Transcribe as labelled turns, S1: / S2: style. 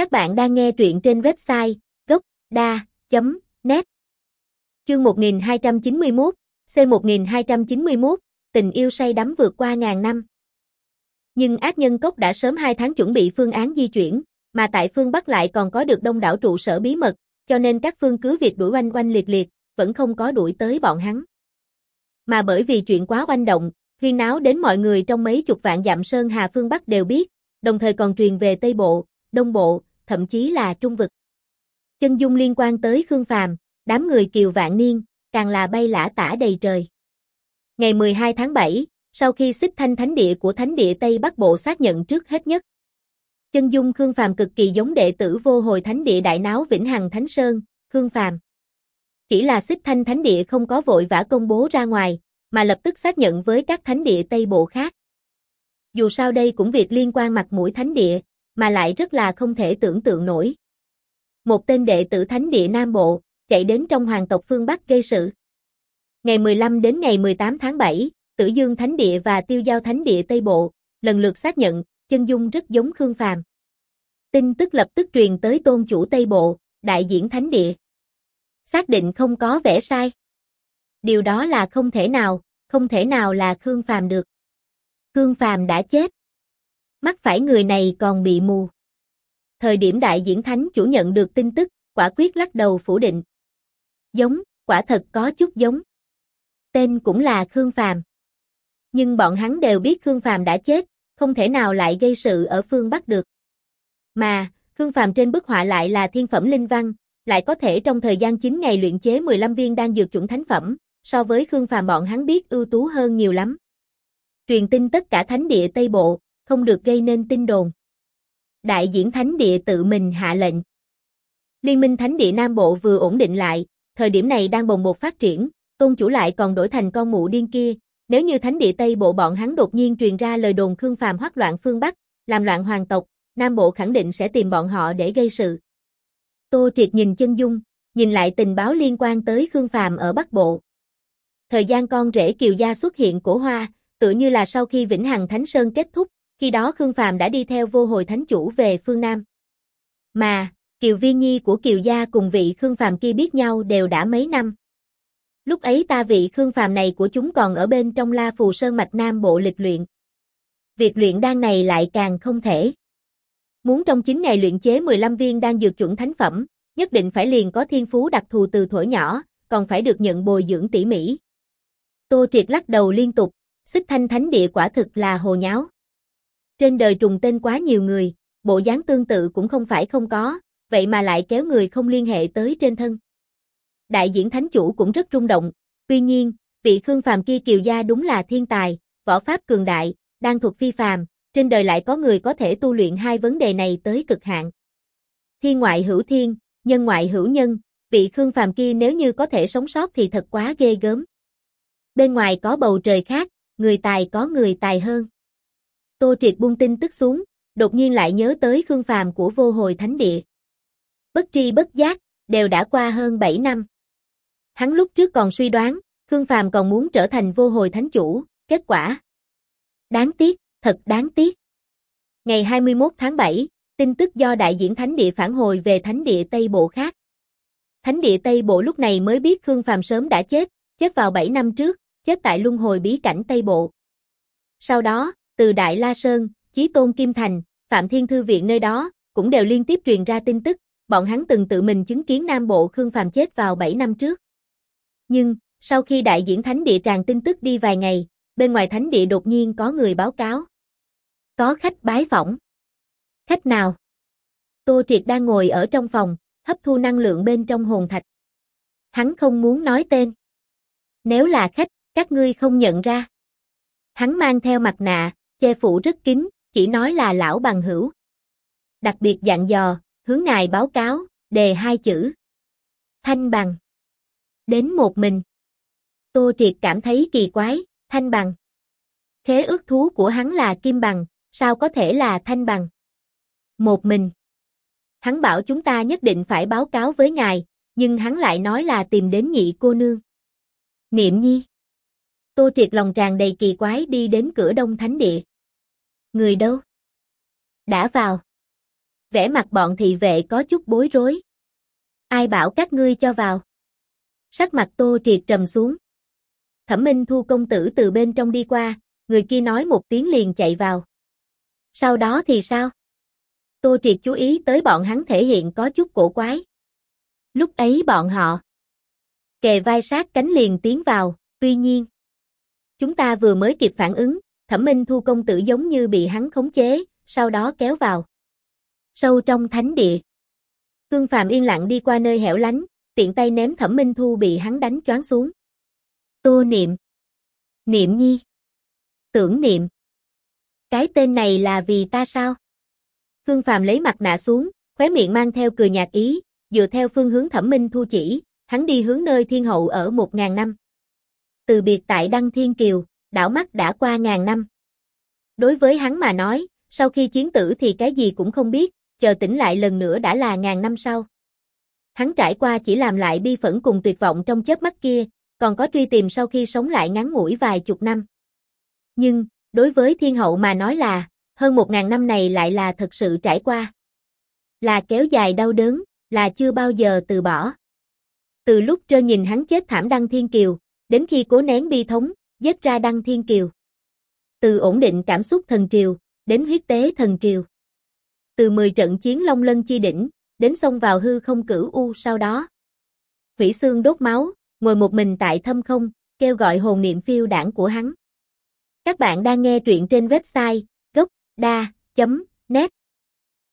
S1: Các bạn đang nghe truyện trên website gốc.da.net Chương 1291, C1291, tình yêu say đắm vượt qua ngàn năm. Nhưng ác nhân cốc đã sớm 2 tháng chuẩn bị phương án di chuyển, mà tại phương Bắc lại còn có được đông đảo trụ sở bí mật, cho nên các phương cứ việc đuổi oanh oanh liệt liệt, vẫn không có đuổi tới bọn hắn. Mà bởi vì chuyện quá oanh động, huyên náo đến mọi người trong mấy chục vạn dặm sơn hà phương Bắc đều biết, đồng thời còn truyền về Tây Bộ, Đông Bộ, thậm chí là Trung Vực. Chân dung liên quan tới Khương Phàm, đám người kiều vạn niên, càng là bay lả tả đầy trời. Ngày 12 tháng 7, sau khi xích thanh thánh địa của thánh địa Tây Bắc Bộ xác nhận trước hết nhất. Chân dung Khương Phàm cực kỳ giống đệ tử vô hồi thánh địa đại náo Vĩnh Hằng Thánh Sơn, Khương Phàm. Chỉ là xích thanh thánh địa không có vội vã công bố ra ngoài, mà lập tức xác nhận với các thánh địa Tây Bộ khác. Dù sao đây cũng việc liên quan mặt mũi thánh địa, mà lại rất là không thể tưởng tượng nổi. Một tên đệ tử thánh địa Nam Bộ, chạy đến trong hoàng tộc phương Bắc gây sự. Ngày 15 đến ngày 18 tháng 7, Tử Dương Thánh Địa và Tiêu Giao Thánh Địa Tây Bộ, lần lượt xác nhận, chân dung rất giống Khương Phàm. Tin tức lập tức truyền tới tôn chủ Tây Bộ, đại diễn Thánh Địa. Xác định không có vẻ sai. Điều đó là không thể nào, không thể nào là Khương Phàm được. Khương Phàm đã chết. Mắt phải người này còn bị mù. Thời điểm đại diễn thánh chủ nhận được tin tức, quả quyết lắc đầu phủ định. Giống, quả thật có chút giống. Tên cũng là Khương Phàm. Nhưng bọn hắn đều biết Khương Phàm đã chết, không thể nào lại gây sự ở phương Bắc được. Mà, Khương Phàm trên bức họa lại là thiên phẩm linh văn, lại có thể trong thời gian 9 ngày luyện chế 15 viên đang dược chuẩn thánh phẩm, so với Khương Phàm bọn hắn biết ưu tú hơn nhiều lắm. Truyền tin tất cả thánh địa Tây Bộ, không được gây nên tin đồn. Đại diễn thánh địa tự mình hạ lệnh. Liên minh thánh địa Nam Bộ vừa ổn định lại, thời điểm này đang bồng bột phát triển, tôn chủ lại còn đổi thành con mụ điên kia, nếu như thánh địa Tây Bộ bọn hắn đột nhiên truyền ra lời đồn Khương Phàm hoắc loạn phương Bắc, làm loạn hoàng tộc, Nam Bộ khẳng định sẽ tìm bọn họ để gây sự. Tô Triệt nhìn chân dung, nhìn lại tình báo liên quan tới Khương Phàm ở Bắc Bộ. Thời gian con rể Kiều Gia xuất hiện cổ hoa, tự như là sau khi Vĩnh Hằng Thánh Sơn kết thúc, khi đó Khương Phàm đã đi theo vô hồi thánh chủ về phương Nam. Mà, Kiều vi Nhi của Kiều Gia cùng vị Khương Phàm kia biết nhau đều đã mấy năm. Lúc ấy ta vị Khương Phàm này của chúng còn ở bên trong La Phù Sơn mạch Nam bộ lịch luyện. Việc luyện đan này lại càng không thể. Muốn trong 9 ngày luyện chế 15 viên đan dược chuẩn thánh phẩm, nhất định phải liền có thiên phú đặc thù từ thuở nhỏ, còn phải được nhận bồi dưỡng tỉ mỉ. Tô Triệt lắc đầu liên tục, xích thanh thánh địa quả thực là hồ nháo. Trên đời trùng tên quá nhiều người, bộ dáng tương tự cũng không phải không có, vậy mà lại kéo người không liên hệ tới trên thân. Đại diễn thánh chủ cũng rất rung động, tuy nhiên, vị Khương Phàm kia kiều gia đúng là thiên tài, võ pháp cường đại, đang thuộc phi phàm, trên đời lại có người có thể tu luyện hai vấn đề này tới cực hạn. Thiên ngoại hữu thiên, nhân ngoại hữu nhân, vị Khương Phàm kia nếu như có thể sống sót thì thật quá ghê gớm. Bên ngoài có bầu trời khác, người tài có người tài hơn. Tô Triệt buông tin tức xuống, đột nhiên lại nhớ tới Khương Phàm của vô hồi thánh địa. Bất tri bất giác, đều đã qua hơn 7 năm. Hắn lúc trước còn suy đoán, Khương Phàm còn muốn trở thành vô hồi thánh chủ, kết quả. Đáng tiếc, thật đáng tiếc. Ngày 21 tháng 7, tin tức do đại diện thánh địa phản hồi về thánh địa Tây Bộ khác. Thánh địa Tây Bộ lúc này mới biết Khương Phàm sớm đã chết, chết vào 7 năm trước, chết tại luân hồi bí cảnh Tây Bộ. Sau đó, từ Đại La Sơn, Chí Tôn Kim Thành, Phạm Thiên Thư Viện nơi đó, cũng đều liên tiếp truyền ra tin tức, bọn hắn từng tự mình chứng kiến Nam Bộ Khương Phàm chết vào 7 năm trước. Nhưng, sau khi đại diễn thánh địa tràn tin tức đi vài ngày, bên ngoài thánh địa đột nhiên có người báo cáo. Có khách bái phỏng. Khách nào? Tô Triệt đang ngồi ở trong phòng, hấp thu năng lượng bên trong hồn thạch. Hắn không muốn nói tên. Nếu là khách, các ngươi không nhận ra. Hắn mang theo mặt nạ, che phủ rất kín, chỉ nói là lão bằng hữu. Đặc biệt dặn dò, hướng ngài báo cáo, đề hai chữ. Thanh bằng. Đến một mình. Tô Triệt cảm thấy kỳ quái, thanh bằng. Khế ước thú của hắn là kim bằng, sao có thể là thanh bằng? Một mình. Hắn bảo chúng ta nhất định phải báo cáo với ngài, nhưng hắn lại nói là tìm đến nhị cô nương. Niệm nhi. Tô Triệt lòng tràn đầy kỳ quái đi đến cửa đông thánh địa. Người đâu? Đã vào. Vẻ mặt bọn thị vệ có chút bối rối. Ai bảo các ngươi cho vào? Sắc mặt Tô Triệt trầm xuống. Thẩm Minh Thu công tử từ bên trong đi qua, người kia nói một tiếng liền chạy vào. Sau đó thì sao? Tô Triệt chú ý tới bọn hắn thể hiện có chút cổ quái. Lúc ấy bọn họ kề vai sát cánh liền tiến vào, tuy nhiên chúng ta vừa mới kịp phản ứng, Thẩm Minh Thu công tử giống như bị hắn khống chế, sau đó kéo vào. Sâu trong thánh địa. Cương Phàm yên lặng đi qua nơi hẻo lánh, tiện tay ném Thẩm Minh Thu bị hắn đánh choáng xuống. Tô Niệm. Niệm Nhi. Tưởng Niệm. Cái tên này là vì ta sao? Cương Phàm lấy mặt nạ xuống, khóe miệng mang theo cười nhạt ý, dựa theo phương hướng Thẩm Minh Thu chỉ, hắn đi hướng nơi thiên hậu ở một ngàn năm. Từ biệt tại Đăng Thiên Kiều, đảo mắt đã qua ngàn năm. Đối với hắn mà nói, sau khi chiến tử thì cái gì cũng không biết, chờ tỉnh lại lần nữa đã là ngàn năm sau. Hắn trải qua chỉ làm lại bi phẫn cùng tuyệt vọng trong chớp mắt kia, còn có truy tìm sau khi sống lại ngắn ngủi vài chục năm. Nhưng, đối với thiên hậu mà nói là, hơn một ngàn năm này lại là thật sự trải qua. Là kéo dài đau đớn, là chưa bao giờ từ bỏ. Từ lúc trơ nhìn hắn chết thảm Đăng Thiên Kiều, đến khi cố nén bi thống, giết ra Đăng Thiên Kiều. Từ ổn định cảm xúc thần triều, đến huyết tế thần triều. Từ 10 trận chiến long lân chi đỉnh, đến xông vào hư không cửu u sau đó. Hủy xương đốt máu, ngồi một mình tại thâm không, kêu gọi hồn niệm phiêu đảng của hắn. Các bạn đang nghe truyện trên website gocda.net